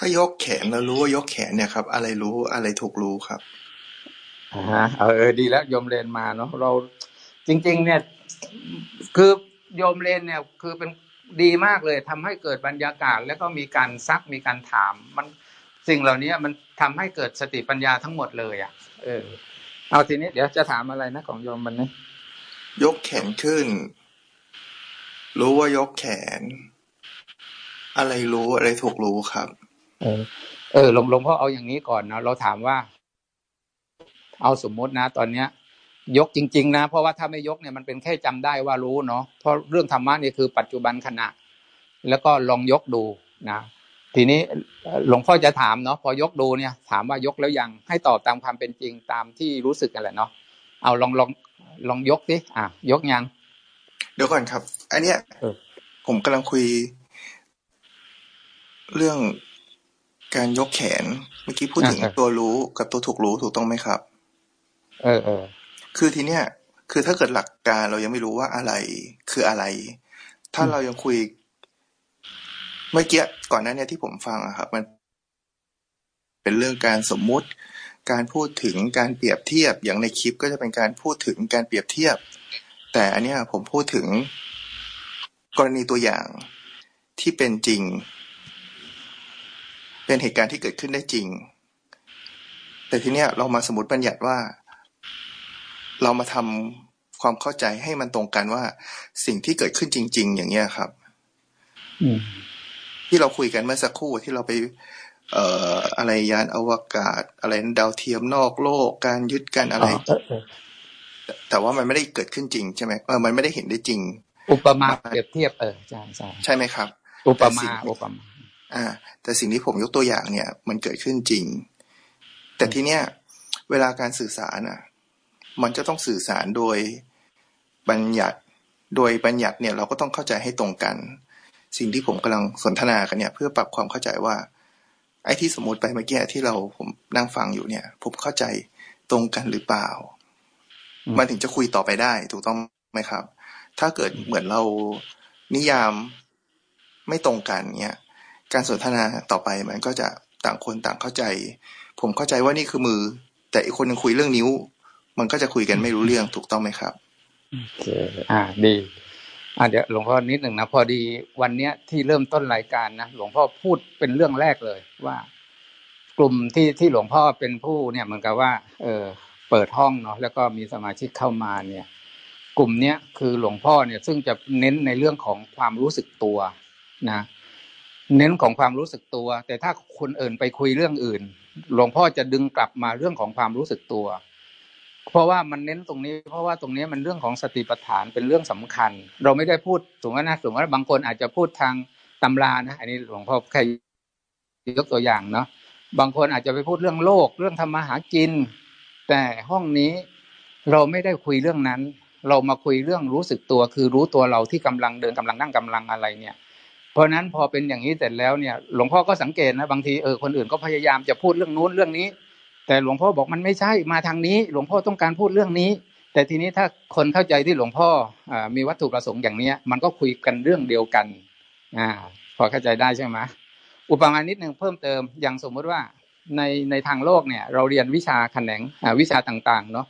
ถ้ายกแขนแล้วรู้ว่ายกแขนเนี่ยครับ อะไรรู้อะไรถูกรู้ครับอ่าเออดีแล้วโยมเรนมาเนาะเราจริง ๆ เนี่ย คือโยมเรนเนี่ย คือเป็นดีมากเลยทำให้เกิดบรรยากาศ แล้วก็มีการซักมีการถาม มันสิ่งเหล่านี้มันทำให้เกิดสติปัญญาทั้งหมดเลยอะ เออ เอาทีนี้เดี๋ยวจะถามอะไรนะของโยมมันนี้ยกแขนขึ้น รู้ว่ายกแขน อะไรรู้อะไรถูกรู้ครับ เออ เออหลวงหลวงพ่อเอาอย่างนี้ก่อนนะเราถามว่า เอาสมมตินะ ตอนเนี้ย ยกจริง ๆ นะ เพราะว่าถ้าไม่ยกเนี่ยมันเป็นแค่จำได้ว่ารู้เนาะเพราะเรื่องธรรมะนี่คือปัจจุบันขณะ แล้วก็ลองยกดูนะทีนี้หลวงพ่อจะถามเนาะพอยกดูเนี่ย ถามว่ายกแล้วยังให้ตอบตามความเป็นจริงตามที่รู้สึกกันแหละเนาะเอาลองลองลองยกสิอะ ยกยังเดี๋ยวก่อนครับ อันเนี้ยผมกำลังคุย เรื่อง การยกแขน เมื่อกี้พูดถึงตัวรู้กับตัวถูกรู้ถูกต้องไหมครับ เออเออคือทีเนี้ยคือถ้าเกิดหลักการเรายังไม่รู้ว่าอะไรคืออะไร ถ้าเรายังคุย เมื่อกี้ก่อนหน้านี้ที่ผมฟังอะครับ มัน เป็นเรื่องการสมมุติ การพูดถึงการเปรียบเทียบอย่างในคลิปก็จะเป็นการพูดถึงการเปรียบเทียบ แต่อันนี้ผมพูดถึงกรณีตัวอย่างที่เป็นจริง เป็นเหตุการณ์ที่เกิดขึ้นได้จริง แต่ทีเนี้ยเรามาสมมติบัญญัติว่า เรามาทำความเข้าใจให้มันตรงกันว่าสิ่งที่เกิดขึ้นจริง ๆ อย่างเงี้ยครับที่เราคุยกันเมื่อสักครู่ที่เราไป เอ่ออะไรยานอวกาศ อะไรดาวเทียมนอกโลกการยึดกันอะไรแต่ว่ามันไม่ได้เกิดขึ้นจริงใช่ไหมเออมันไม่ได้เห็นได้จริง อุปมาเปรียบเทียบเออใช่ใช่ใช่ไหมครับ อุปมาอุปมา อ่า แต่สิ่งที่ผมยกตัวอย่างเนี่ย มันเกิดขึ้นจริง แต่ทีเนี้ยเวลาการสื่อสารอะ มันจะต้องสื่อสารโดยบัญญัติ โดยบัญญัติเนี่ย เราก็ต้องเข้าใจให้ตรงกัน สิ่งที่ผมกำลังสนทนากันเนี่ย เพื่อปรับความเข้าใจว่า ไอ้ที่สมมติไปเมื่อกี้ที่เราผมนั่งฟังอยู่เนี่ย ผมเข้าใจตรงกันหรือเปล่า มันถึงจะคุยต่อไปได้ ถูกต้องไหมครับ ถ้าเกิดเหมือนเรานิยามไม่ตรงกันเนี่ย การสนทนาต่อไปมันก็จะต่างคนต่างเข้าใจ ผมเข้าใจว่านี่คือมือ แต่อีกคนนึงคุยเรื่องนิ้ว มันก็จะคุยกันไม่รู้เรื่องถูกต้องไหมครับโอเคอ่าดีอ่าเดี๋ยวหลวงพ่อนิดหนึ่งนะพอดีวันเนี้ยที่เริ่มต้นรายการนะหลวงพ่อพูดเป็นเรื่องแรกเลยว่า กลุ่มที่ที่หลวงพ่อเป็นผู้เนี่ยเหมือนกับว่า เออเปิดห้องเนาะแล้วก็มีสมาชิกเข้ามาเนี่ย กลุ่มเนี้ยคือหลวงพ่อเนี่ยซึ่งจะเน้นในเรื่องของความรู้สึกตัวนะ เน้นของความรู้สึกตัว แต่ถ้าคนอื่นไปคุยเรื่องอื่น หลวงพ่อจะดึงกลับมาเรื่องของความรู้สึกตัว เพราะว่ามันเน้นตรงนี้ เพราะว่าตรงนี้มันเรื่องของสติปัฏฐานเป็นเรื่องสำคัญ เราไม่ได้พูดสมมตินะสมมติว่าบางคนอาจจะพูดทางตำรานะอันนี้หลวงพ่อแค่ยกตัวอย่างเนาะบางคนอาจจะไปพูดเรื่องโลก เรื่องธรรมหากิน แต่ห้องนี้เราไม่ได้คุยเรื่องนั้น เรามาคุยเรื่องรู้สึกตัว คือรู้ตัวเราที่กำลังเดินกำลังนั่งกำลังอะไรเนี่ย ราะนั้นพอเป็นอย่างนี้เสร็จแล้วเนี่ย หลวงพ่อก็สังเกตนะบางทีเออคนอื่นก็พยายามจะพูดเรื่องนู้นเรื่องนี้ แต่หลวงพ่อบอกมันไม่ใช่มาทางนี้ หลวงพ่อต้องการพูดเรื่องนี้ แต่ทีนี้ถ้าคนเข้าใจที่หลวงพ่ออมีวัตถุประสงค์อย่างเนี้ย มันก็คุยกันเรื่องเดียวกันอ่าพอเข้าใจได้ใช่ไหมอุปมาณนิดหนึ่งเพิ่มเติมอย่างสมมุติว่าในในทางโลกเนี่ย เราเรียนวิชาแขนงวิชาต่างๆเนาะ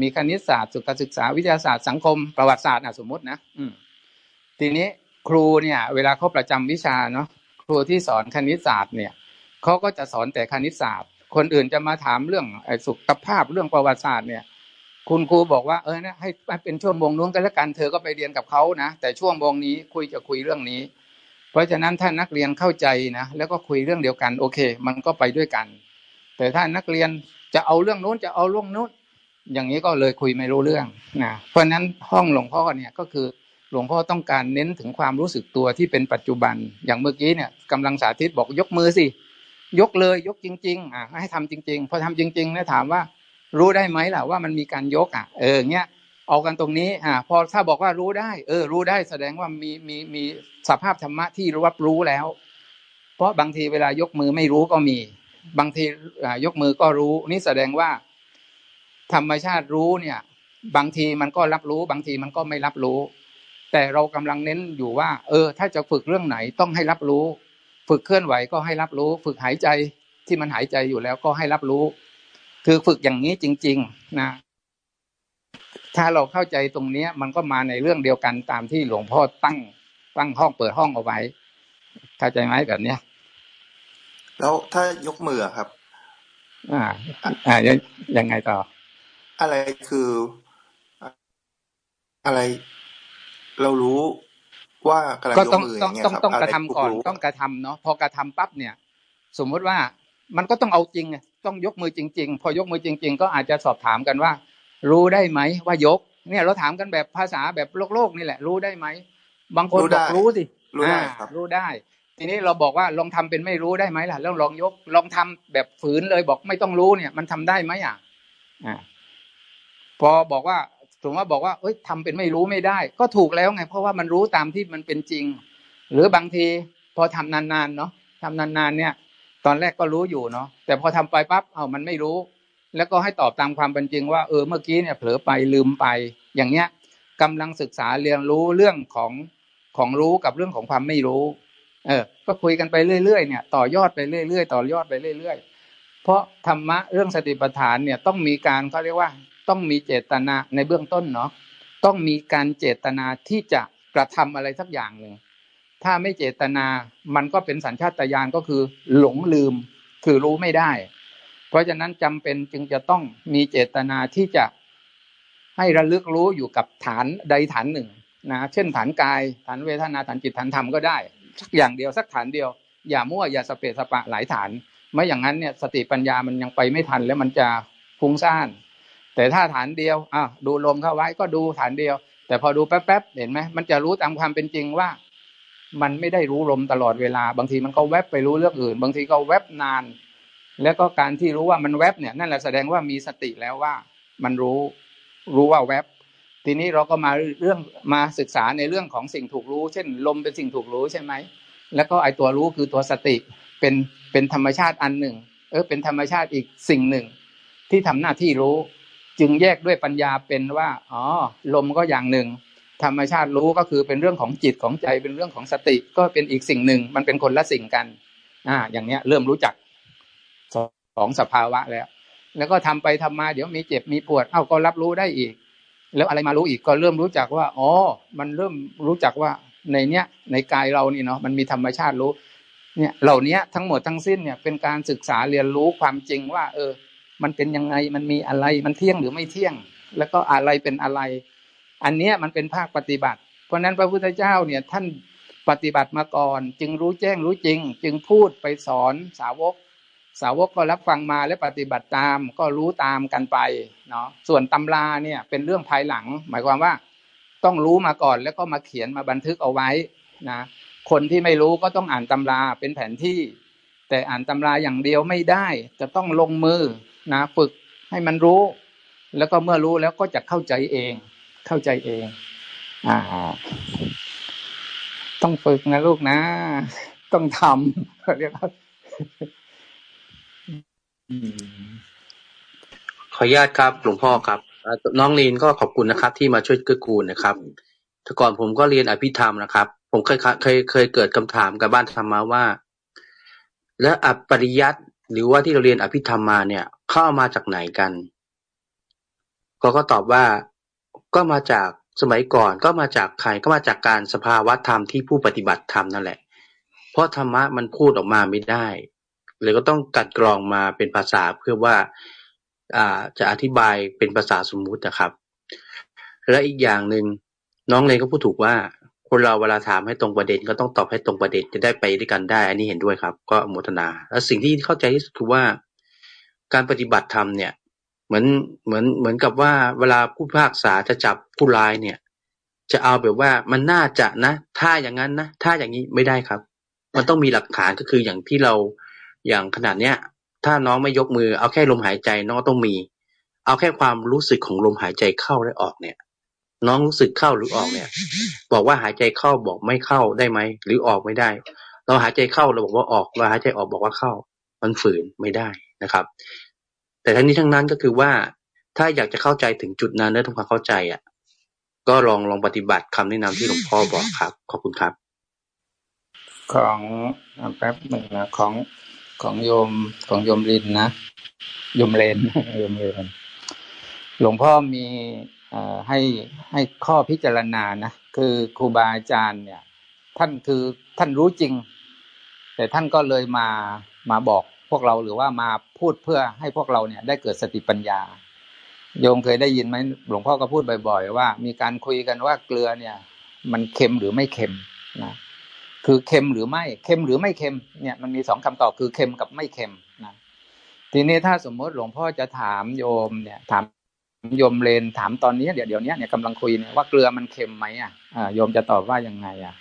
มีคณิตศาสตร์สุขศึกษาวิทยาศาสตร์สังคมประวัติศาสตร์สมมตินะอืทีนี้ ครูเนี่ย เวลาเขาประจำวิชาเนาะครูที่สอนคณิตศาสตร์เนี่ยเขาก็จะสอนแต่คณิตศาสตร์ คนอื่นจะมาถามเรื่องสุขภาพเรื่องประวัติศาสตร์เนี่ย คุณครูบอกว่าเออเนี่ยให้เป็นช่วงวงนู้นกันแล้วกันเธอก็ไปเรียนกับเขานะแต่ช่วงวงนี้คุยจะคุยเรื่องนี้ เพราะฉะนั้นถ้านักเรียนเข้าใจนะแล้วก็คุยเรื่องเดียวกันโอเค มันก็ไปด้วยกัน แต่ถ้านักเรียนจะเอาเรื่องนู้นจะเอาเรื่องนู้นอย่างนี้ก็เลยคุยไม่รู้เรื่องนะเพราะฉะนั้นห้องหลวงพ่อเนี่ยก็คือ หลวงพ่อต้องการเน้นถึงความรู้สึกตัวที่เป็นปัจจุบัน อย่างเมื่อกี้เนี่ยกำลังสาธิตบอกยกมือสิยกเลยยกจริง ๆ อะให้ทำจริง ๆ พอทำจริงๆนะถามว่า รู้ได้ไหมล่ะว่ามันมีการยกอะ เออเนี้ยเอากันตรงนี้ อ่า พอถ้าบอกว่ารู้ได้ เออ รู้ได้แสดงว่ามีมีมีสภาพธรรมะที่รับรู้แล้ว เพราะบางทีเวลายกมือไม่รู้ก็มี บางทียกมือก็รู้ นี่แสดงว่า ธรรมชาติรู้เนี่ย บางทีมันก็รับรู้ บางทีมันก็ไม่รับรู้ แต่เรากำลังเน้นอยู่ว่า เออ ถ้าจะฝึกเรื่องไหนต้องให้รับรู้ ฝึกเคลื่อนไหวก็ให้รับรู้ ฝึกหายใจที่มันหายใจอยู่แล้วก็ให้รับรู้ คือฝึกอย่างนี้จริง ๆ นะ ถ้าเราเข้าใจตรงเนี้ยมันก็มาในเรื่องเดียวกันตามที่หลวงพ่อตั้งตั้งห้องเปิดห้องเอาไว้เข้าใจไหมแบบเนี้ยแล้วถ้ายกมือครับ อ่า อ่ายังไงต่อ อะไรคือ อะไร เรารู้ว่ากำลังยกมืออย่างเงี้ยครับต้องกระทำก่อนต้องกระทำเนาะพอกระทำปั๊บเนี่ย สมมุติว่ามันก็ต้องเอาจริงต้องยกมือจริง ๆ พอยกมือจริง ๆ ก็อาจจะสอบถามกันว่า รู้ได้ไหมว่ายก เนี่ยเราถามกันแบบภาษาแบบโลกโลกนี่แหละ รู้ได้ไหมบางคนบอกรู้สิรู้ได้ครับรู้ได้ ทีนี้เราบอกว่าลองทำเป็นไม่รู้ได้ไหมล่ะแล้วลองยกลองทำแบบฝืนเลยบอกไม่ต้องรู้เนี่ย มันทำได้ไหมอะอ่าพอบอกว่า สมมติว่าบอกว่าเอ้ยทำเป็นไม่รู้ไม่ได้ ก็ถูกแล้วไง เพราะว่ามันรู้ตามที่มันเป็นจริง หรือบางทีพอทำนานๆเนาะทำนานๆเนี่ย ตอนแรกก็รู้อยู่เนาะแต่พอทำไปปั๊บเอามันไม่รู้ แล้วก็ให้ตอบตามความเป็นจริง ว่าเออเมื่อกี้เนี่ยเผลอไปลืมไป อย่างเงี้ยกำลังศึกษาเรียนรู้เรื่องของของรู้กับเรื่องของความไม่รู้ เออ ก็คุยกันไปเรื่อยๆเนี่ย ต่อยอดไปเรื่อยๆต่อยอดไปเรื่อยๆเพราะธรรมะเรื่องสติปัฏฐานเนี่ยต้องมีการเขาเรียกว่า ต้องมีเจตนาในเบื้องต้นเนาะต้องมีการเจตนาที่จะกระทำอะไรสักอย่างหนึ่งถ้าไม่เจตนามันก็เป็นสัญชาตญาณก็คือ หลงลืมคือรู้ไม่ได้ เพราะฉะนั้นจำเป็นจึงจะต้องมีเจตนาที่จะให้ระลึกรู้อยู่กับฐานใดฐานหนึ่งนะเช่นฐานกายฐานเวทนาฐานจิตฐานธรรมก็ได้สักอย่างเดียวสักฐานเดียว อย่ามั่วอย่าสเปสปะหลายฐาน ไม่อย่างนั้นเนี่ยสติปัญญามันยังไปไม่ทันแล้วมันจะฟุ้งซ่าน แต่ถ้าฐานเดียวอะดูลมเข้าไว้ก็ดูฐานเดียว แต่พอดูแป๊บๆเห็นไหมมันจะรู้ตามความเป็นจริงว่า มันไม่ได้รู้ลมตลอดเวลา บางทีมันก็แวบไปรู้เรื่องอื่น บางทีก็แวบนาน แล้วก็การที่รู้ว่ามันแวบเนี่ยนั่นแหละแสดงว่ามีสติแล้วว่า มันรู้รู้ว่าแวบทีนี้เราก็มาเรื่องมาศึกษาในเรื่องของสิ่งถูกรู้ เช่น ลมเป็นสิ่งถูกรู้ใช่ไหมแล้วก็ไอตัวรู้คือตัวสติเป็นเป็นธรรมชาติอันหนึ่ง เออเป็นธรรมชาติอีกสิ่งหนึ่ง ที่ทำหน้าที่รู้ จึงแยกด้วยปัญญาเป็นว่าอ๋อลมก็อย่างหนึ่ง ธรรมชาติรู้ก็คือเป็นเรื่องของจิตของใจเป็นเรื่องของสติ ก็เป็นอีกสิ่งหนึ่ง มันเป็นคนละสิ่งกัน อ่า อย่างเนี้ย เริ่มรู้จักสองสภาวะแล้ว แล้วก็ทำไปทำมาเดี๋ยวมีเจ็บมีปวด เอ้าก็รับรู้ได้อีก แล้วอะไรมารู้อีกก็เริ่มรู้จักว่าอ๋อมันเริ่มรู้จักว่าในเนี้ยในกายเรานี่เนาะมันมีธรรมชาติรู้เนี่ยเหล่านี้ทั้งหมดทั้งสิ้นเนี่ยเป็นการศึกษาเรียนรู้ความจริงว่า เออ มันเป็นยังไงมันมีอะไรมันเที่ยงหรือไม่เที่ยง แล้วก็อะไรเป็นอะไร อันเนี้ยมันเป็นภาคปฏิบัติ เพราะนั้นพระพุทธเจ้าเนี่ยท่านปฏิบัติมาก่อน จึงรู้แจ้งรู้จริง จึงพูดไปสอนสาวก สาวกก็รับฟังมาและปฏิบัติตามก็รู้ตามกันไปเนาะส่วนตำราเนี่ยเป็นเรื่องภายหลัง หมายความว่าต้องรู้มาก่อนแล้วก็มาเขียนมาบันทึกเอาไว้นะคนที่ไม่รู้ก็ต้องอ่านตำราเป็นแผนที่ แต่อ่านตำราอย่างเดียวไม่ได้ จะต้องลงมือ นะฝึกให้มันรู้ แล้วก็เมื่อรู้แล้วก็จะเข้าใจเอง เข้าใจเอง อ่า ต้องฝึกนะลูกนะ ต้องทำเรียกว่าขออนุญาตครับหลวงพ่อครับน้องลีนก็ขอบคุณนะครับ ที่มาช่วยเกื้อกูลนะครับแต่ก่อนผมก็เรียนอภิธรรมนะครับ ผมเคยเคยเคยเกิดคำถามกับบ้านธรรมาว่า แล้วอปริยัตหรือว่าที่เราเรียนอภิธรรมมาเนี่ย เข้ามาจากไหนกันก็ก็ตอบว่า ก็มาจาก สมัยก่อนก็มาจากใคร ก็มาจากการสภาวะธรรมที่ผู้ปฏิบัติธรรมนั่นแหละ เพราะธรรมะมันพูดออกมาไม่ได้ เลยก็ต้องกัดกรองมาเป็นภาษาเพื่อว่าอ่าจะอธิบายเป็นภาษาสมมุตินะครับ และอีกอย่างหนึ่งน้องเลยก็พูดถูกว่า คนเราเวลาถามให้ตรงประเด็นก็ต้องตอบให้ตรงประเด็นจะได้ไปด้วยกันได้ อันนี้เห็นด้วยครับ ก็โมทนา แล้วสิ่งที่เข้าใจที่สุดคือว่า การปฏิบัติธรรมเนี่ย เหมือนเหมือนเหมือนกับว่าเวลาผู้พากษาจะจับผู้ร้ายเนี่ย จะเอาแบบว่ามันน่าจะนะ ถ้าอย่างนั้นนะถ้าอย่างนี้ไม่ได้ครับ มันต้องมีหลักฐานก็คืออย่างที่เราอย่างขนาดเนี้ย ถ้าน้องไม่ยกมือเอาแค่ลมหายใจน้องต้องมี เอาแค่ความรู้สึกของลมหายใจเข้าและออกเนี่ย น้องรู้สึกเข้าหรือออกเนี่ย บอกว่าหายใจเข้าบอกไม่เข้าได้ไหมหรือออกไม่ได้ เราหายใจเข้าเราบอกว่าออกเราหายใจออกบอกว่าเข้า มันฝืนไม่ได้ นะครับ แต่ทั้งนี้ทั้งนั้นก็คือว่าถ้าอยากจะเข้าใจถึงจุดนั้นและทำความเข้าใจอะ ก็ลองลองปฏิบัติคำแนะนำที่หลวงพ่อบอกครับ ขอบคุณครับ ของแป๊บหนึ่งนะของของโยมของโยมลินนะโยมเลนโยมเลนหลวงพ่อมีให้ให้ข้อพิจารณานะคือครูบาอาจารย์เนี่ย ท่านคือท่านรู้จริง แต่ท่านก็เลยมามาบอก วกเราหรือว่ามาพูดเพื่อให้พวกเราเนี่ยได้เกิดสติปัญญา โยมเคยได้ยินไหมหลวงพ่อก็พูดบ่อย ๆ ว่า มีการคุยกันว่าเกลือเนี่ย มันเค็มหรือไม่เค็มนะคือเค็มหรือไม่เค็มหรือไม่เค็มเนี่ยมันมีสองคำตอบคือเค็มกับไม่เค็มนะทีนี้ถ้าสมมติหลวงพ่อจะถามโยมเนี่ย ถามโยมเลนถามตอนนี้เดี๋ยวเดี๋ยวนี้เนี่ยกำลังคุยเนี่ยว่าเกลือมันเค็มไหมอะโยมจะตอบว่ายังไงอะ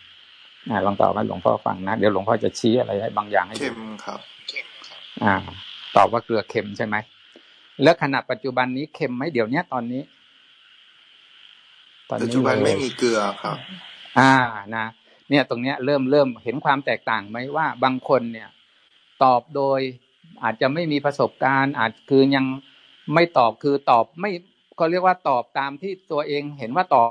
ลองตอบให้หลวงพ่อฟังนะ เดี๋ยวหลวงพ่อจะชี้อะไรให้บางอย่างให้เค็มครับ อ่า ตอบว่าเกลือเค็มใช่ไหม แล้วขณะปัจจุบันนี้เค็มไหมเดี๋ยวนี้ ตอนนี้ปัจจุบันไม่มีเกลือครับ อ่านะ เนี่ยตรงเนี้ยเริ่มเริ่มเห็นความแตกต่างไหมว่าบางคนเนี่ย ตอบโดยอาจจะไม่มีประสบการณ์ อาจคือยังไม่ตอบคือตอบไม่ก็เรียกว่าตอบตามที่ตัวเองเห็นว่าตอบ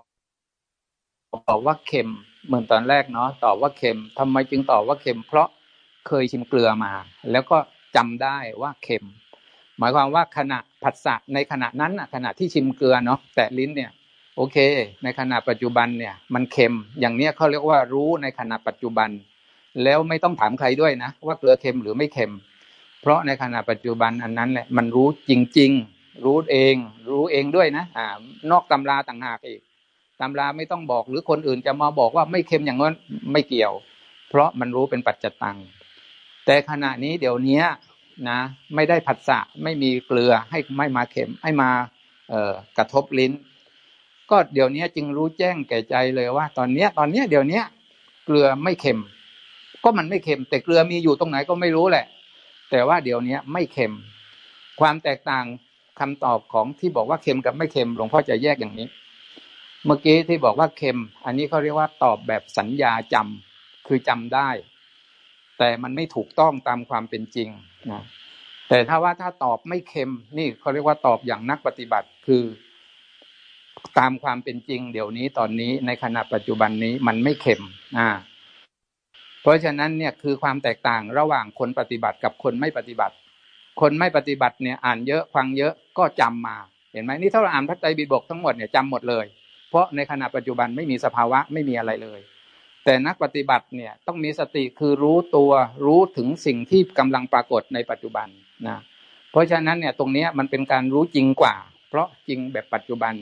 ตอบว่าเค็มเหมือนตอนแรกเนาะตอบว่าเค็มทำไมจึงตอบว่าเค็ม เพราะเคยชิมเกลือมา แล้วก็ จำได้ว่าเค็ม หมายความว่าขณะผัสสะในขณะนั้นขณะที่ชิมเกลือเนาะแต่ลิ้นเนี่ย โอเค ในขณะปัจจุบันเนี่ยมันเค็ม อย่างเนี้ยเขาเรียกว่ารู้ในขณะปัจจุบัน แล้วไม่ต้องถามใครด้วยนะ ว่าเกลือเค็มหรือไม่เค็ม เพราะในขณะปัจจุบันอันนั้นแหละมันรู้จริง ๆ รู้เอง รู้เองด้วยนะอ่านอกตำราต่างหากอีกตำราไม่ต้องบอกหรือคนอื่นจะมาบอกว่าไม่เค็มอย่างนั้นไม่เกี่ยว เพราะมันรู้เป็นปัจจตัง แต่ขณะนี้เดี๋ยวนี้นะไม่ได้ผัสสะไม่มีเกลือให้ไม่มาเค็มให้มาเอ่อกระทบลิ้น ก็เดี๋ยวนี้จึงรู้แจ้งแก่ใจเลยว่า ตอนเนี้ยตอนเนี้ยเดี๋ยวนี้เกลือไม่เค็ม ก็มันไม่เค็ม แต่เกลือมีอยู่ตรงไหนก็ไม่รู้แหละ แต่ว่าเดี๋ยวนี้ไม่เค็ม ความแตกต่างคำตอบของที่บอกว่าเค็มกับไม่เค็มหลวงพ่อจะแยกอย่างนี้ เมื่อกี้ที่บอกว่าเค็ม อันนี้เขาเรียกว่าตอบแบบสัญญาจำคือจำได้ แต่มันไม่ถูกต้องตามความเป็นจริงนะแต่ถ้าว่าถ้าตอบไม่เค็มนี่เขาเรียกว่าตอบอย่างนักปฏิบัติคือตามความเป็นจริง เดี๋ยวนี้ตอนนี้ในขณะปัจจุบันนี้มันไม่เข็มอ่า เพราะฉะนั้นเนี่ยคือความแตกต่างระหว่างคนปฏิบัติกับคนไม่ปฏิบัติ คนไม่ปฏิบัติเนี่ย อ่านเยอะฟังเยอะก็จำมา เห็นไหมนี่ถ้าเราอ่านพระไตรปิฎกทั้งหมดเนี่ยจำหมดเลย เพราะในขณะปัจจุบันไม่มีสภาวะไม่มีอะไรเลย แต่นักปฏิบัติเนี่ยต้องมีสติคือรู้ตัวรู้ถึงสิ่งที่กำลังปรากฏในปัจจุบันนะเพราะฉะนั้นเนี่ยตรงนี้มันเป็นการรู้จริงกว่า เพราะจริงแบบปัจจุบัน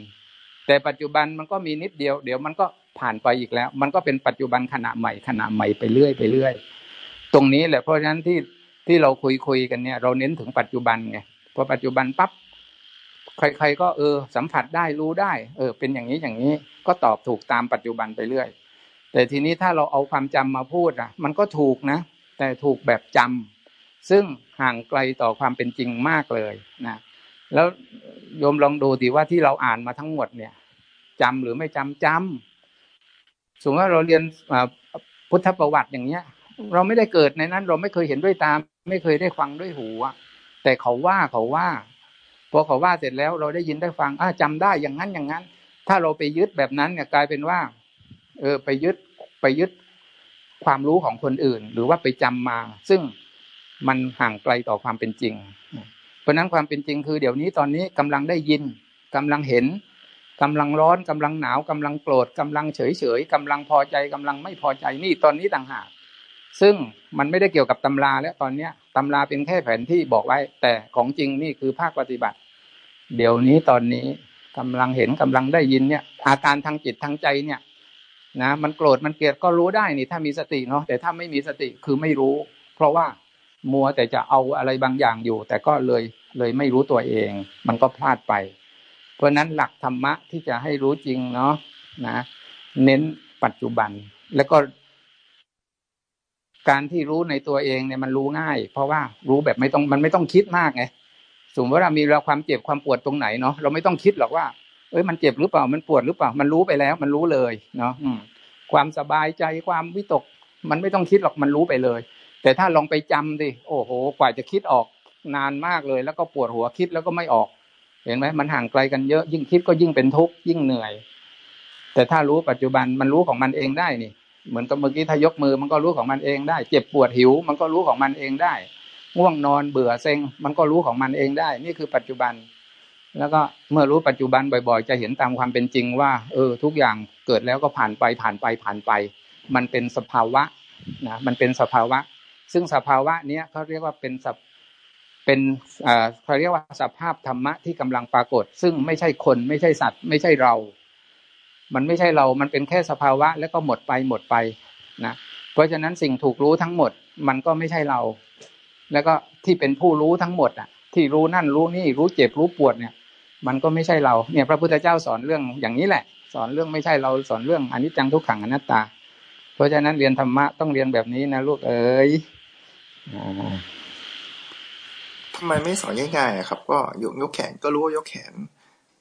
แต่ปัจจุบันมันก็มีนิดเดียวเดี๋ยวมันก็ผ่านไปอีกแล้ว มันก็เป็นปัจจุบันขณะใหม่ขณะใหม่ไปเรื่อยไปเรื่อย ตรงนี้แหละเพราะฉะนั้นที่ที่เราคุยคุยกันเนี่ย เราเน้นถึงปัจจุบันไงพอปัจจุบันปั๊บใครๆก็เออสัมผัสได้รู้ได้ เออ เป็นอย่างนี้อย่างนี้ก็ตอบถูกตามปัจจุบันไปเรื่อย แต่ทีนี้ถ้าเราเอาความจำมาพูดอะ มันก็ถูกนะ แต่ถูกแบบจำซึ่งห่างไกลต่อความเป็นจริงมากเลยนะแล้วโยมลองดูดีว่าที่เราอ่านมาทั้งหมดเนี่ยจำหรือไม่จำจำสมมติว่าเราเรียนพุทธประวัติอย่างเนี้ย เราไม่ได้เกิดในนั้น เราไม่เคยเห็นด้วยตาไม่เคยได้ฟังด้วยหูแต่เขาว่าเขาว่าพอเขาว่าเสร็จแล้วเราได้ยินได้ฟังอ่าจำได้อย่างนั้นอย่างนั้น ถ้าเราไปยึดแบบนั้นเนี่ยกลายเป็นว่า เออ ไปยึดไปยึดความรู้ของคนอื่น หรือว่าไปจำมา ซึ่งมันห่างไกลต่อความเป็นจริง เพราะนั้นความเป็นจริงคือเดี๋ยวนี้ตอนนี้กำลังได้ยินกำลังเห็นกำลังร้อนกำลังหนาวกำลังโกรธกำลังเฉยเฉยกำลังพอใจกำลังไม่พอใจนี่ตอนนี้ต่างหาก ซึ่งมันไม่ได้เกี่ยวกับตำราแล้วตอนเนี้ยตำราเป็นแค่แผนที่บอกไว้ แต่ของจริงนี่คือภาคปฏิบัติ เดี๋ยวนี้ตอนนี้กำลังเห็นกำลังได้ยินเนี่ย อาการทางจิตทางใจเนี่ย นะมันโกรธมันเกลียดก็รู้ได้นี่ถ้ามีสติเนาะแต่ถ้าไม่มีสติคือไม่รู้ เพราะว่ามัวแต่จะเอาอะไรบางอย่างอยู่ แต่ก็เลยเลยไม่รู้ตัวเอง มันก็พลาดไป เพราะนั้นหลักธรรมะที่จะให้รู้จริงเนาะนะ เน้นปัจจุบันแล้วก็ การที่รู้ในตัวเองเนี่ยมันรู้ง่าย เพราะว่ารู้แบบไม่ต้องมันไม่ต้องคิดมากไงสมมติว่ามีเราความเจ็บความปวดตรงไหนเนาะเราไม่ต้องคิดหรอกว่า เอ้ยมันเจ็บหรือเปล่ามันปวดหรือเปล่ามันรู้ไปแล้ว มันรู้เลยเนาะความสบายใจความวิตก มันไม่ต้องคิดหรอกมันรู้ไปเลย แต่ถ้าลองไปจำดิโอ้โห กว่าจะคิดออกนานมากเลย แล้วก็ปวดหัวคิดแล้วก็ไม่ออก เห็นไหมมันห่างไกลกันเยอะ ยิ่งคิดก็ยิ่งเป็นทุกข์ยิ่งเหนื่อย แต่ถ้ารู้ปัจจุบันมันรู้ของมันเองได้นี่เหมือนกับเมื่อกี้ถ้ายกมือมันก็รู้ของมันเองได้ เจ็บปวดหิว มันก็รู้ของมันเองได้ง่วงนอนเบื่อเซ็งมันก็รู้ของมันเองได้ นี่คือปัจจุบัน แล้วก็เมื่อรู้ปัจจุบันบ่อยๆ จะเห็นตามความเป็นจริงว่า เออ ทุกอย่างเกิดแล้วก็ผ่านไปผ่านไปผ่านไป มันเป็นสภาวะนะมันเป็นสภาวะ ซึ่งสภาวะเนี้ยเขาเรียกว่าเป็นสัเป็นเขาเรียกว่าสภาพธรรมะที่กำลังปรากฏ ซึ่งไม่ใช่คนไม่ใช่สัตว์ ไม่ใช่เรา มันไม่ใช่เรา มันเป็นแค่สภาวะ แล้วก็หมดไปหมดไปนะเพราะฉะนั้นสิ่งถูกรู้ทั้งหมด มันก็ไม่ใช่เรา แล้วก็ที่เป็นผู้รู้ทั้งหมดอะ ที่รู้นั่นรู้นี่รู้เจ็บรู้ปวดเนี่ย มันก็ไม่ใช่เราเนี่ยพระพุทธเจ้าสอนเรื่องอย่างนี้แหละ สอนเรื่องไม่ใช่เราสอนเรื่องอนิจจังทุกขังอนัตตา เพราะฉะนั้นเรียนธรรมะต้องเรียนแบบนี้นะลูกเอ๋ยทำไมไม่สอนง่ายๆครับ ก็ยกยกแขนก็รู้ว่ายกแขน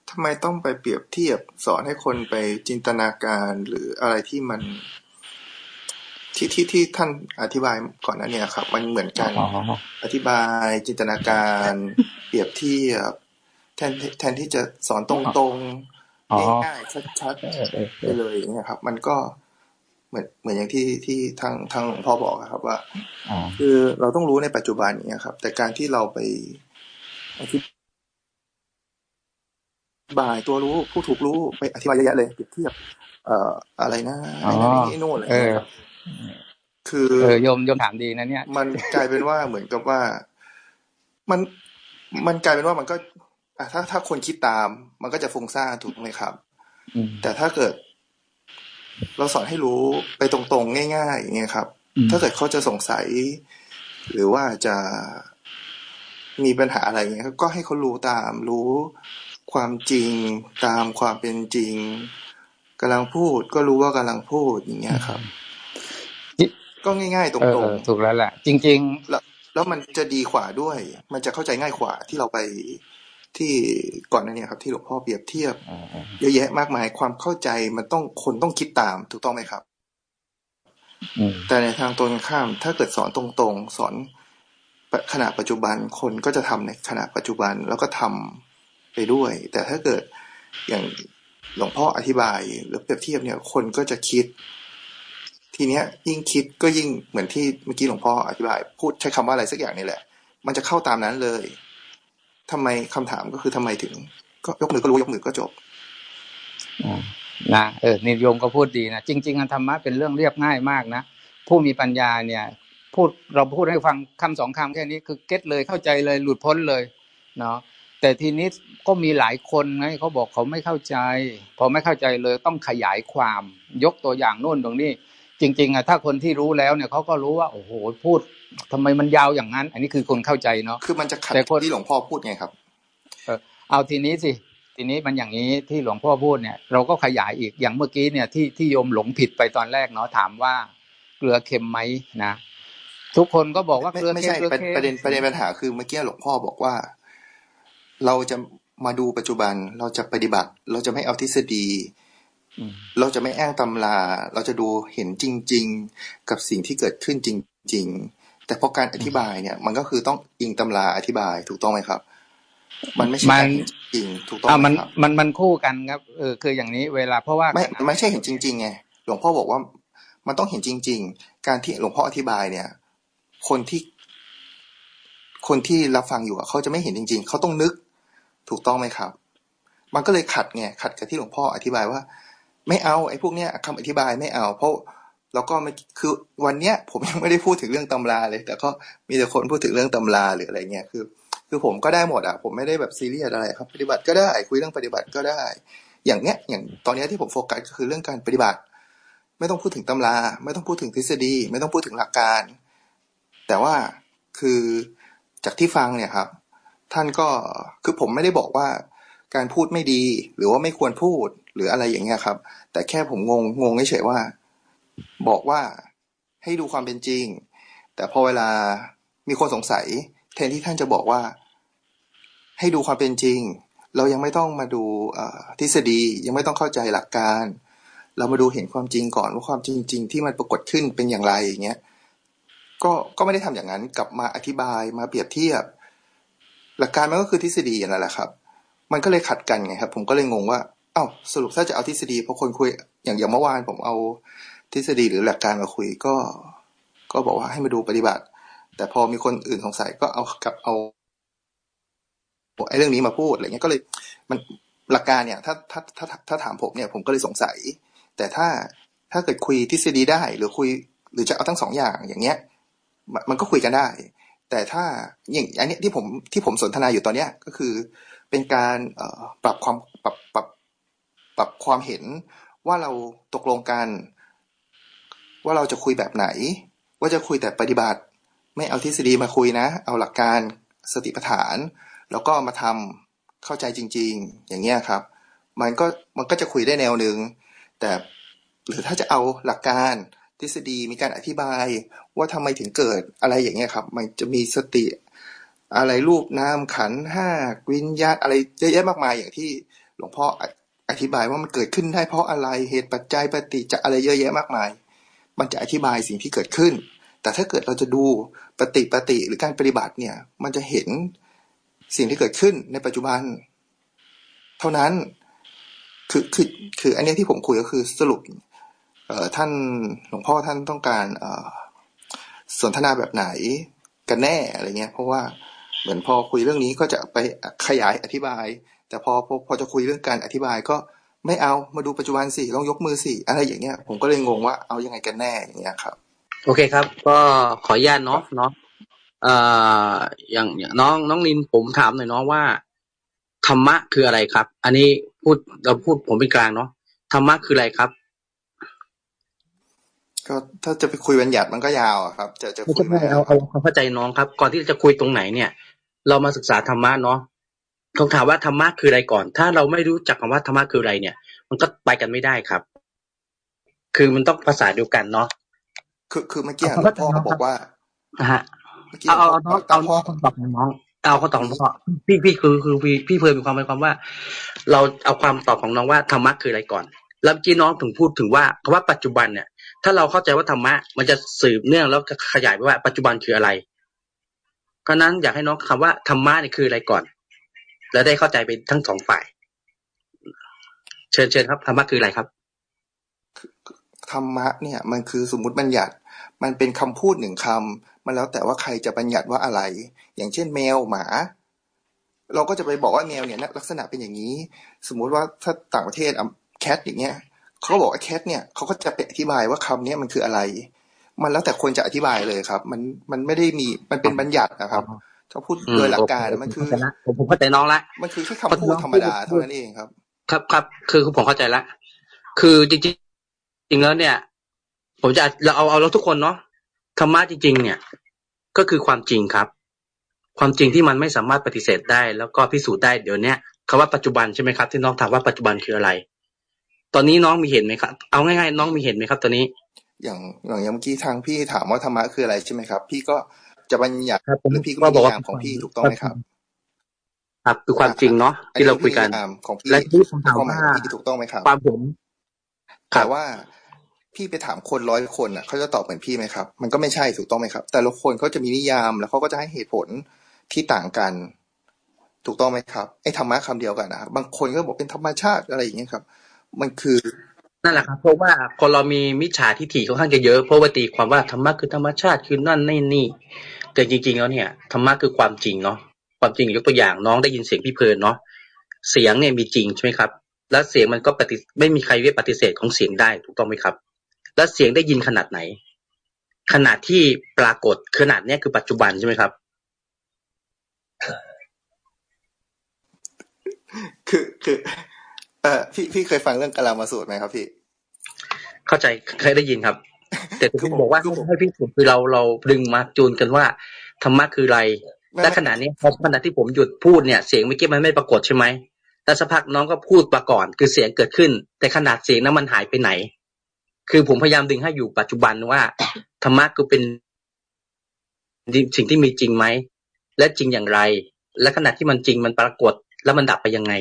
ทำไมต้องไปเปรียบเทียบสอนให้คนไปจินตนาการหรืออะไรที่มันที่ที่ที่ท่านอธิบายก่อนนั้นเนี่ยครับ มันเหมือนกันอธิบายจินตนาการ เปรียบเทียบ แทนแทนที่จะสอนตรงๆง่ายๆชัดๆไปเลยเนี่ยครับ มันก็เหมือนเหมือนอย่างที่ที่ทางทางพ่อบอกครับ ว่าคือเราต้องรู้ในปัจจุบันเนี่ยครับ แต่การที่เราไปอธิบายตัวรู้ผู้ถูกรู้ไปอธิบายเยอะๆเลยเปรียบเทียบเอ่ออะไรนะไอ้นั่นนี่โน่นอะไรครับคือเออยมยมถามดีนะเนี่ย มันกลายเป็นว่าเหมือนกับว่า มันมันกลายเป็นว่ามันก็ อะถ้าถ้าคนคิดตาม มันก็จะฟุ้งซ่านถูกไหมครับแต่ถ้าเกิด เราสอนให้รู้ไปตรงๆ ง่ายๆอย่างเงี้ยครับ ถ้าเกิดเขาจะสงสัย หรือว่าจะมีปัญหาอะไรเงี้ยก็ให้เขารู้ตาม รู้ความจริงตามความเป็นจริงกำลังพูด ก็รู้ว่ากำลังพูดอย่างเงี้ยครับ ก็ง่ายๆ ตรงๆถูกแล้วแหละจริง ๆ แล้วแล้วมันจะดีกว่าด้วย มันจะเข้าใจง่ายกว่าที่เราไป ที่ก่อนนั้นเนี่ยครับที่หลวงพ่อเปรียบเทียบเยอะแยะมากมายความเข้าใจมันต้องคนต้องคิดตามถูกต้องไหมครับแต่ในทางตรงข้าม ถ้าเกิดสอนตรงๆ สอนขณะปัจจุบันคนก็จะทำในขณะปัจจุบันแล้วก็ทำไปด้วย แต่ถ้าเกิดอย่างหลวงพ่ออธิบาย หรือเปรียบเทียบเนี่ย คนก็จะคิด ทีเนี้ย ยิ่งคิดก็ยิ่งเหมือนที่เมื่อกี้หลวงพ่ออธิบาย พูดใช้คำว่าอะไรสักอย่างนี่แหละ มันจะเข้าตามนั้นเลย ทำไมคำถามก็คือทำไมถึง ก็ยกมือก็รู้ยกมือก็จบนะเออนิยมก็พูดดีนะจริงๆธรรมะเป็นเรื่องเรียบง่ายมากนะผู้มีปัญญาเนี่ย พูดเราพูดให้ฟังคำสองคำแค่นี้คือเก็ตเลยเข้าใจเลยหลุดพ้นเลยเนาะแต่ทีนี้ก็มีหลายคนไงเขาบอกเขาไม่เข้าใจ พอไม่เข้าใจเลยต้องขยายความยกตัวอย่างโน่นตรงนี้ จริง ๆอะถ้าคนที่รู้แล้วเนี่ยเขาก็รู้ว่าโอ้โหพูดทำไมมันยาวอย่างนั้น อันนี้คือคนเข้าใจเนาะคือมันจะขัดที่หลวงพ่อพูดไงครับ เออเอาทีนี้สิทีนี้มันอย่างนี้ที่หลวงพ่อพูดเนี่ย เราก็ขยายอีกอย่างเมื่อกี้เนี่ยที่ที่โยมหลงผิดไปตอนแรกเนาะถามว่าเกลือเค็มไหมนะทุกคนก็บอกว่าเกลือเค็มประเด็นประเด็นปัญหาคือเมื่อกี้หลวงพ่อบอกว่า เราจะมาดูปัจจุบันเราจะปฏิบัติ เราจะไม่เอาทฤษฎี เราจะไม่แอ้งตำรา เราจะดูเห็นจริง ๆ กับสิ่งที่เกิดขึ้นจริง ๆ แต่พอการอธิบายเนี่ย มันก็คือต้องอิงตำราอธิบายถูกต้องไหมครับ มันไม่ใช่การจริงถูกต้องไหมครับมันมันคู่กันครับเออคืออย่างนี้เวลาเพราะว่าไม่ไม่ใช่เห็นจริงๆไงหลวงพ่อบอกว่ามันต้องเห็นจริง ๆ การที่หลวงพ่ออธิบายเนี่ย คนที่ คนที่รับฟังอยู่เขาจะไม่เห็นจริง ๆ เขาต้องนึก ถูกต้องไหมครับ มันก็เลยขัดไงขัดกับที่หลวงพ่ออธิบายว่า ไม่เอาไอ้พวกเนี้ยคำอธิบายไม่เอา เพราะแล้วก็ไม่คือวันเนี้ยผมยังไม่ได้พูดถึงเรื่องตำราเลย แต่ก็มีแต่คนพูดถึงเรื่องตำราหรืออะไรเงี้ยคือ คือผมก็ได้หมดอะผมไม่ได้แบบซีเรียสอะไรครับ ปฏิบัติก็ได้คุยเรื่องปฏิบัติก็ได้ อย่างเนี้ยอย่างตอนนี้ที่ผมโฟกัสก็คือเรื่องการปฏิบัติ ไม่ต้องพูดถึงตำรา ไม่ต้องพูดถึงทฤษฎี ไม่ต้องพูดถึงหลักการ แต่ว่าคือจากที่ฟังเนี่ยครับ ท่านก็คือผมไม่ได้บอกว่า การพูดไม่ดี หรือว่าไม่ควรพูดหรืออะไรอย่างเงี้ยครับ แต่แค่ผมงงงงเฉยว่า บอกว่าให้ดูความเป็นจริง แต่พอเวลามีคนสงสัยแทนที่ท่านจะบอกว่า ให้ดูความเป็นจริง เรายังไม่ต้องมาดูทฤษฎียังไม่ต้องเข้าใจหลักการ เรามาดูเห็นความจริงก่อนว่าความจริงๆที่มันปรากฏขึ้นเป็นอย่างไรอย่างเงี้ยก็ก็ไม่ได้ทำอย่างนั้นกลับมาอธิบายมาเปรียบเทียบ หลักการมันก็คือทฤษฎีอย่างนั้นแหละครับ มันก็เลยขัดกันไงครับ ผมก็เลยงงว่า เอ้าสรุปถ้าจะเอาทฤษฎีพอคนคุยอย่างอย่างเมื่อวานผมเอาทฤษฎีหรือหลักการมาคุยก็ ก็บอกว่าให้มาดูปฏิบัติ แต่พอมีคนอื่นสงสัยก็เอากับเอาไอ้เรื่องนี้มาพูดอะไรเงี้ยก็เลยมันหลักการเนี่ยถ้าถ้าถ้าถ้าถามผมเนี่ย ผมก็เลยสงสัย แต่ถ้าถ้าเกิดคุยทฤษฎีได้หรือคุย หรือจะเอาทั้งสองอย่างอย่างเงี้ย มันก็คุยกันได้ แต่ถ้าอย่างอันนี้ที่ผมที่ผมสนทนาอยู่ตอนเนี้ยก็คือ เป็นการปรับความปรับปรับปรับความเห็นว่าเราตกลงกัน ว่าเราจะคุยแบบไหน ว่าจะคุยแต่ปฏิบัติ ไม่เอาทฤษฎีมาคุยนะ เอาหลักการสติปัฏฐาน แล้วก็มาทำเข้าใจจริง ๆ อย่างเงี้ยครับ มันก็มันก็จะคุยได้แนวหนึ่งแต่หรือถ้าจะเอาหลักการทฤษฎีมีการอธิบายว่าทำไมถึงเกิดอะไรอย่างเงี้ยครับ มันจะมีสติ อะไรรูปนามขันห้าวิญญาณอะไรเยอะแยะมากมายอย่างที่หลวงพ่ออธิบายว่ามันเกิดขึ้นได้เพราะอะไรเหตุปัจจัยปฏิจะอะไรเยอะแยะมากมาย มันจะอธิบายสิ่งที่เกิดขึ้น แต่ถ้าเกิดเราจะดูปฏิปฏิหรือการปฏิบัติเนี่ย มันจะเห็นสิ่งที่เกิดขึ้นในปัจจุบัน เท่านั้นคือคือคืออันนี้ที่ผมคุยก็คือสรุปเอ่อท่านหลวงพ่อท่านต้องการเอ่อสนทนาแบบไหนกันแน่อะไรเงี้ย เพราะว่า เหมือนพอคุยเรื่องนี้ก็จะไปขยายอธิบาย แต่พอพอพอจะคุยเรื่องการอธิบายก็ไม่เอามาดูปัจจุบันสิลองยกมือสิอะไรอย่างเงี้ย ผมก็เลยงงว่าเอายังไงกันแน่อย่างเงี้ยครับ โอเคครับ ก็ขออนุญาตเนาะเนาะเอ่ออย่างน้องน้องนินผมถามหน่อยเนาะว่าธรรมะคืออะไรครับ อันนี้พูดเราพูดผมเป็นกลางเนาะธรรมะคืออะไรครับ ก็ถ้าจะไปคุยบัญญัติมันก็ยาวครับ จะจะคุยไม่เอาเอาความเข้าใจน้องครับ ก่อนที่จะคุยตรงไหนเนี่ย เรามาศึกษาธรรมะเนาะต้องถามว่าธรรมะคืออะไรก่อน ถ้าเราไม่รู้จักคำว่าธรรมะคืออะไรเนี่ย มันก็ไปกันไม่ได้ครับ คือมันต้องภาษาเดียวกันเนาะ คือคือเมื่อกี้หลวงพ่อเขาบอกว่าฮะเอาเอาเอาเอาเอาคำตอบของน้องเอาคำตอบของพ่อพี่พี่คือคือพี่พี่เพิ่มมีความหมายความว่า เราเอาความตอบของน้องว่าธรรมะคืออะไรก่อน แล้วเมื่อกี้น้องถึงพูดถึงว่าคำว่าปัจจุบันเนี่ย ถ้าเราเข้าใจว่าธรรมะมันจะสืบเนื่องแล้วขยายไปว่าปัจจุบันคืออะไร ก็นั้นอยากให้น้องคำว่าธรรมะนี่คืออะไรก่อน แล้วได้เข้าใจเป็นทั้งสองฝ่าย เชิญเชิญครับธรรมะคืออะไรครับธรรมะเนี่ยมันคือสมมุติบัญญัติ มันเป็นคำพูดหนึ่งคำมันแล้วแต่ว่าใครจะบัญญัติว่าอะไร อย่างเช่น แมวหมา เราก็จะไปบอกว่าแมวเนี่ยลักษณะเป็นอย่างนี้ สมมุติว่าถ้าต่างประเทศแคทอย่างเงี้ยเขาบอกว่าแคทเนี่ยเขาก็จะไปอธิบายว่าคำนี้มันคืออะไร มันแล้วแต่คนจะอธิบายเลยครับ มันมันไม่ได้มีมันเป็นบัญญัตินะครับ ถ้าพูดโดยหลักการมันคือผมผมเข้าใจน้องละมันคือแค่คำพูดธรรมดาเท่านั้นเองครับ ครับครับคือผมเข้าใจละคือจริงจริงแล้วเนี่ย ผมจะเราเอาเอาเราทุกคนเนาะธรรมะจริง ๆ เนี่ย ก็คือความจริงครับ ความจริงที่มันไม่สามารถปฏิเสธได้ แล้วก็พิสูจน์ได้เดี๋ยวนี้คำว่าปัจจุบันใช่ไหมครับ ที่น้องถามว่าปัจจุบันคืออะไร ตอนนี้น้องมีเห็นไหมครับ เอาง่ายๆน้องมีเห็นไหมครับ ตอนนี้ อย่างอย่างเมื่อกี้ทางพี่ถามว่าธรรมะคืออะไรใช่ไหมครับ พี่ก็จะบัญญัติหรือพี่ก็บอกว่าของพี่ถูกต้องไหมครับ ครับ คือความจริงเนาะที่เราคุยกันของพี่และที่ผมถามว่าถูกต้องไหมครับความผมแต่ว่าพี่ไปถามคนร้อยคนอะเขาจะตอบเหมือนพี่ไหมครับ มันก็ไม่ใช่ถูกต้องไหมครับ แต่ละคนเขาจะมีนิยามแล้วเขาก็จะให้เหตุผลที่ต่างกัน ถูกต้องไหมครับไอ้ธรรมะคำเดียวกันนะครับบางคนก็บอกเป็นธรรมชาติอะไรอย่างเงี้ยครับ มันคือ นั่นแหละครับ เพราะว่าคนเรามีมิจฉาทิฏฐิค่อนข้างจะเยอะเพราะว่าตีความว่าธรรมะคือธรรมชาติคือนั่นนี่นี่ แต่จริง ๆ แล้วเนี่ยธรรมะคือความจริงเนาะความจริงยกตัวอย่างน้องได้ยินเสียงพี่เพลินเนาะเสียงเนี่ยมีจริงใช่ไหมครับ แล้วเสียงมันก็ปฏิไม่มีใครเปฏิเสธของเสียงได้ถูกต้องไหมครับ แล้วเสียงได้ยินขนาดไหน ขนาดที่ปรากฏขนาดเนี้ยคือปัจจุบันใช่ไหมครับ คือคือ เออพี่พี่เคยฟังเรื่องกาลามาสูตรไหมครับพี่ เข้าใจเคยได้ยินครับ แต่คือบอกว่าให้พี่สุดคือเราเราดึงมาจูนกันว่าธรรมะคืออะไรและขณะนี้พอขณะที่ผมหยุดพูดเนี่ยเสียงเมื่อกี้มันไม่ปรากฏใช่ไหมแต่สักพักน้องก็พูดมาก่อน คือเสียงเกิดขึ้น แต่ขนาดเสียงนั้นมันหายไปไหน คือผมพยายามดึงให้อยู่ปัจจุบันว่าธรรมะก็เป็นสิ่งที่มีจริงไหมและจริงอย่างไร และขณะที่มันจริงมันปรากฏแล้วมันดับไปยังไง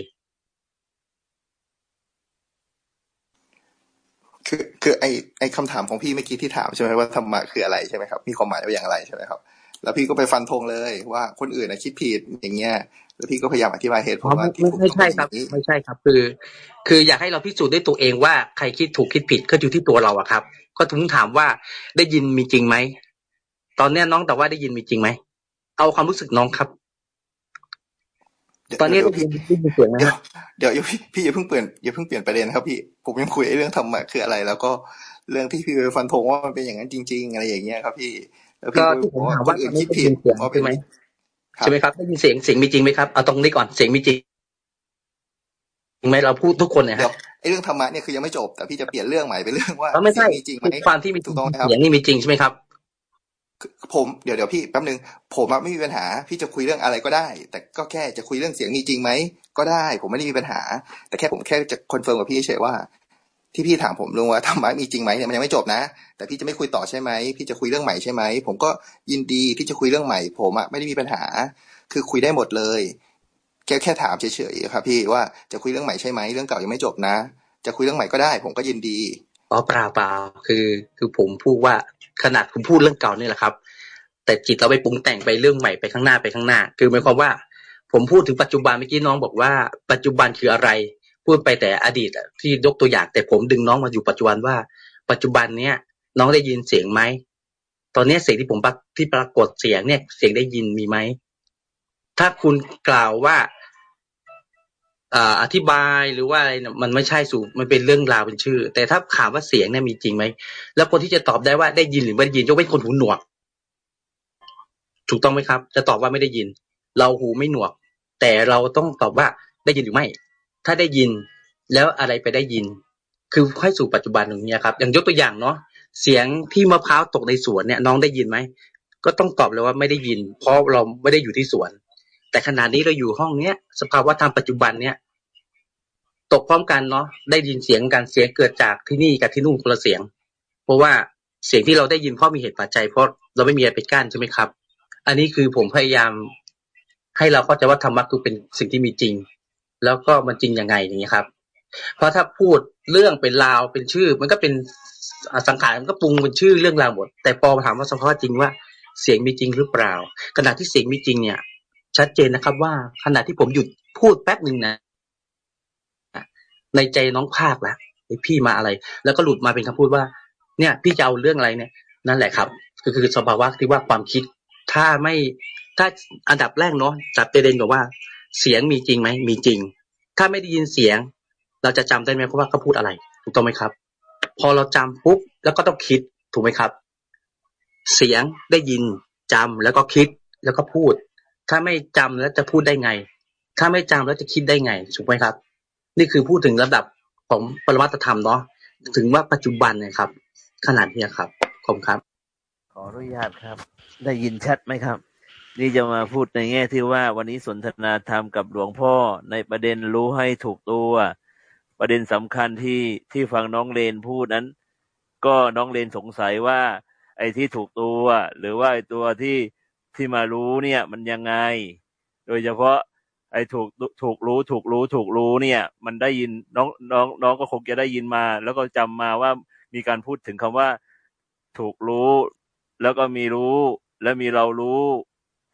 คือคือไอไอคำถามของพี่เมื่อกี้ที่ถามใช่ไหมว่าธรรมะคืออะไรใช่ไหมครับมีความหมายว่าอย่างไรใช่ไหมครับ แล้วพี่ก็ไปฟันธงเลยว่าคนอื่นนะคิดผิดอย่างเงี้ยแล้วพี่ก็พยายามอธิบายเหตุผลว่าที่ไม่ใช่ครับ ไม่ใช่ครับ คือ คืออยากให้เราพิสูจน์ด้วยตัวเองว่าใครคิดถูกคิดผิดก็อยู่ที่ตัวเราอะครับ ก็ถึงถามว่าได้ยินมีจริงไหมตอนเนี้ยน้องแต่ว่าได้ยินมีจริงไหมเอาความรู้สึกน้องครับ ตอนนี้ได้ยินได้ยินเสียงไหมเดี๋ยวพี่พี่อย่าเพิ่งเปลี่ยนอย่าเพิ่งเปลี่ยนประเด็นครับพี่ผมยังคุยเรื่องธรรมะคืออะไร แล้วก็เรื่องที่พี่ไปฟันธงว่ามันเป็นอย่างนั้นจริง ๆ อะไรอย่างเงี้ยครับ พี่แล้วพี่ก็ผมถามว่าอื่นคิดผิดใช่ไหมใช่ไหมครับได้ยินเสียงเสียงมีจริงไหมครับเอาตรงนี้ก่อนเสียงมีจริงไหมเราพูดทุกคนเนี่ยครับไอ้เรื่องธรรมะเนี่ยคือยังไม่จบแต่พี่จะเปลี่ยนเรื่องใหม่ไปเรื่องว่าไม่ใช่มีจริงไหมความที่มีถูกต้องไหมครับเสียงนี่มีจริงใช่ไหมครับ ผมเดี๋ยวเดี๋ยวพี่แป๊บนึงผมไม่มีปัญหา พี่จะคุยเรื่องอะไรก็ได้ แต่ก็แค่จะคุยเรื่องเสียงมีจริงไหมก็ได้ ผมไม่ได้มีปัญหา แต่แค่ผมแค่จะ confirm กับพี่เฉยว่า ที่พี่ถามผมลุงว่าธรรมะมีจริงไหมเนี่ยมันยังไม่จบนะ แต่พี่จะไม่คุยต่อใช่ไหมพี่จะคุยเรื่องใหม่ใช่ไหมผมก็ยินดีที่จะคุยเรื่องใหม่ ผมอะไม่ได้มีปัญหา คือคุยได้หมดเลย แค่แค่ถามเฉยๆครับ พี่ว่าจะคุยเรื่องใหม่ใช่ไหมเรื่องเก่ายังไม่จบนะ จะคุยเรื่องใหม่ก็ได้ ผมก็ยินดี อ๋อเปล่าเปล่าคือ คือผมพูดว่าขนาดคุณพูดเรื่องเก่านี่แหละครับ แต่จิตเราไปปรุงแต่งไปเรื่องใหม่ไปข้างหน้าไปข้างหน้า คือหมายความว่า ผมพูดถึงปัจจุบันเมื่อกี้น้องบอกว่า ปัจจุบันคืออะไร พูดไปแต่อดีตที่ยกตัวอย่าง แต่ผมดึงน้องมาอยู่ปัจจุบันว่า ปัจจุบันเนี้ยน้องได้ยินเสียงไหมตอนนี้เสียงที่ผมที่ปรากฏเสียงเนี่ย เสียงได้ยินมีไหมถ้าคุณกล่าวว่า อธิบายหรือว่าอะไรมันไม่ใช่สูมันเป็นเรื่องราวเป็นชื่อ แต่ถ้าถามว่าเสียงเนี่ยมีจริงไหมแล้วคนที่จะตอบได้ว่าได้ยินหรือไม่ได้ยินยกเว้นคนหูหนวก ถูกต้องไหมครับ จะตอบว่าไม่ได้ยิน เราหูไม่หนวก แต่เราต้องตอบว่าได้ยินหรือไม่ ถ้าได้ยินแล้วอะไรไปได้ยิน คือค่อยสู่ปัจจุบันตรงนี้ครับ อย่างยกตัวอย่างเนาะเสียงที่มะพร้าวตกในสวนเนี่ย น้องได้ยินไหมก็ต้องตอบเลยว่าไม่ได้ยิน เพราะเราไม่ได้อยู่ที่สวน แต่ขณะนี้เราอยู่ห้องเนี้ยสภาวะธรรมปัจจุบันเนี้ยตกพร้อมกันเนาะได้ยินเสียงกันเสียงเกิดจากที่นี่กับที่นู่นคนละเสียง เพราะว่าเสียงที่เราได้ยินเพราะมีเหตุปัจจัยเพราะเราไม่มีอะไรไปกั้นใช่ไหมครับ อันนี้คือผมพยายาม ให้เราเข้าใจว่าธรรมะคือเป็นสิ่งที่มีจริง แล้วก็มันจริงยังไงอย่างนี้ครับ เพราะถ้าพูดเรื่องเป็นราวเป็นชื่อ มันก็เป็นสังขารมันก็ปรุงเป็นชื่อเรื่องราวหมด แต่พอมาถามว่าสภาวะจริงว่าเสียงมีจริงหรือเปล่าขณะที่เสียงมีจริงเนี่ย ชัดเจนนะครับ ว่าขณะที่ผมหยุดพูดแป๊บหนึ่งนะในใจน้องภาคแล้วไอพี่มาอะไร แล้วก็หลุดมาเป็นคำพูดว่า เนี่ย พี่จะเอาเรื่องอะไรเนี่ย นั่นแหละครับ ก็คือสภาวะที่ว่าความคิด ถ้าไม่ถ้าอันดับแรกเนาะจับประเด็นกับว่า เสียงมีจริงไหมมีจริง ถ้าไม่ได้ยินเสียง เราจะจำได้ไหมเพราะว่าเขาพูดอะไรถูกต้องไหมครับ พอเราจำปุ๊บแล้วก็ต้องคิดถูกไหมครับ เสียงได้ยินจำแล้วก็คิดแล้วก็พูด ถ้าไม่จำแล้วจะพูดได้ไง ถ้าไม่จำแล้วจะคิดได้ไง ถูกไหมครับ นี่คือพูดถึงระดับของปรมัตธรรมเนาะ ถึงว่าปัจจุบันนะครับ ขนาดนี้ครับ ขอบครับ ขออนุญาตครับ ได้ยินชัดไหมครับ นี่จะมาพูดในแง่ที่ว่าวันนี้สนทนาธรรมกับหลวงพ่อในประเด็นรู้ให้ถูกตัว ประเด็นสำคัญที่ที่ฟังน้องเลนพูดนั้น ก็น้องเลนสงสัยว่า ไอ้ที่ถูกตัว หรือว่าไอ้ตัวที่ ที่มารู้เนี่ยมันยังไง โดยเฉพาะไอ้ถูกถูกรู้ถูกรู้ถูกรู้เนี่ย มันได้ยินน้องน้องน้องก็คงจะได้ยินมา แล้วก็จำมาว่ามีการพูดถึงคำว่า ถูกรู้ แล้วก็มีรู้ และมีเรารู้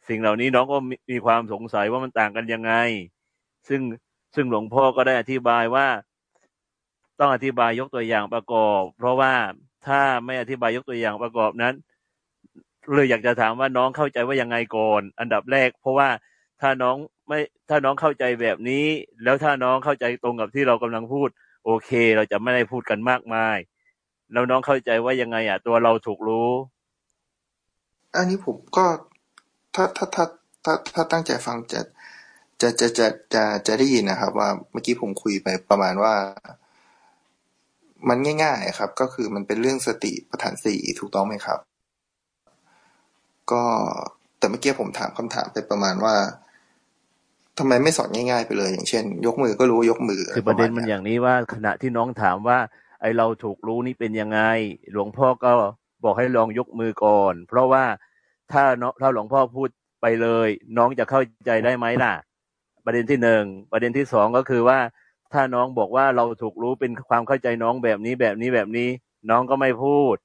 สิ่งเหล่านี้น้องก็มีความสงสัยว่ามันต่างกันยังไง ซึ่งซึ่งหลวงพ่อก็ได้อธิบายว่า ต้องอธิบายยกตัวอย่างประกอบ เพราะว่าถ้าไม่อธิบายยกตัวอย่างประกอบนั้น เลยอยากจะถามว่าน้องเข้าใจว่ายังไงก่อน อันดับแรก เพราะว่าถ้าน้องไม่ถ้าน้องเข้าใจแบบนี้ แล้วถ้าน้องเข้าใจตรงกับที่เรากำลังพูด โอเค เราจะไม่ได้พูดกันมากมาย แล้วน้องเข้าใจว่ายังไงอะ ตัวเราถูกรู้ อันนี้ผมก็ถ้าถ้าถ้าถ้าถ้าตั้งใจฟังจะจะจะจะจะจะได้ยินนะครับ ว่าเมื่อกี้ผมคุยไปประมาณว่า มันง่าย ๆ ครับ ก็คือมันเป็นเรื่องสติปัฏฐานสี่ถูกต้องไหมครับ ก็แต่เมื่อกี้ผมถามคำถามไปประมาณว่าทำไมไม่สอนง่ายๆไปเลย อย่างเช่น ยกมือก็รู้ยกมือคือประเด็นมันอย่างนี้ว่าขณะที่น้องถามว่า ไอเราถูกรู้นี่เป็นยังไง หลวงพ่อก็บอกให้ลองยกมือก่อน เพราะว่าถ้าถ้าหลวงพ่อพูดไปเลย น้องจะเข้าใจได้ไหมล่ะ ประเด็นที่หนึ่งประเด็นที่สองก็คือว่า ถ้าน้องบอกว่าเราถูกรู้เป็นความเข้าใจน้องแบบนี้แบบนี้แบบนี้ น้องก็ไม่พูด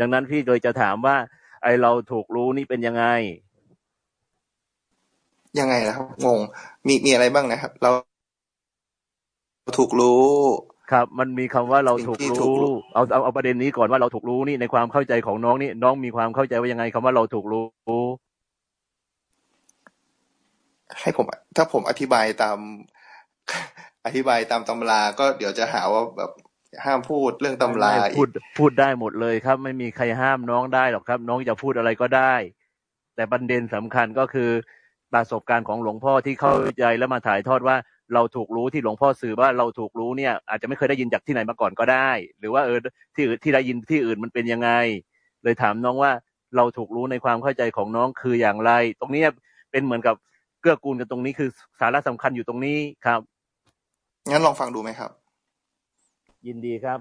ดังนั้นพี่โดยจะถามว่า ไอเราถูกรู้นี่เป็นยังไง ยังไงนะครับ งง มีมีอะไรบ้างนะครับ เราถูกรู้ ครับ มันมีคำว่าเราสิ่งถูกที่รู้ถูกรู้ เอาเอาเอาประเด็นนี้ก่อนว่าเราถูกรู้นี่ในความเข้าใจของน้องนี่น้องมีความเข้าใจว่ายังไงคำว่าเราถูกรู้ ให้ผม ถ้าผมอธิบายตามอธิบายตามตำราก็เดี๋ยวจะหาว่าแบบ ห้ามพูดเรื่องตำราไม่อีพูดกพูดได้หมดเลยครับ ไม่มีใครห้ามน้องได้หรอกครับ น้องจะพูดอะไรก็ได้ แต่ประเด็นสำคัญก็คือประสบการณ์ของหลวงพ่อที่เข้าใจแล้วมาถ่ายทอดว่าเราถูกรู้ที่หลวงพ่อสื่อว่าเราถูกรู้เนี่ย อาจจะไม่เคยได้ยินจากที่ไหนมาก่อนก็ได้ หรือว่าเออที่อื่นที่ได้ยินที่อื่นมันเป็นยังไง เลยถามน้องว่าเราถูกรู้ในความเข้าใจของน้องคืออย่างไร ตรงเนี้ยเป็นเหมือนกับเกื้อกูลกันตรงนี้คือสาระสำคัญอยู่ตรงนี้ครับงั้นลองฟังดูไหมครับ ยินดีครับ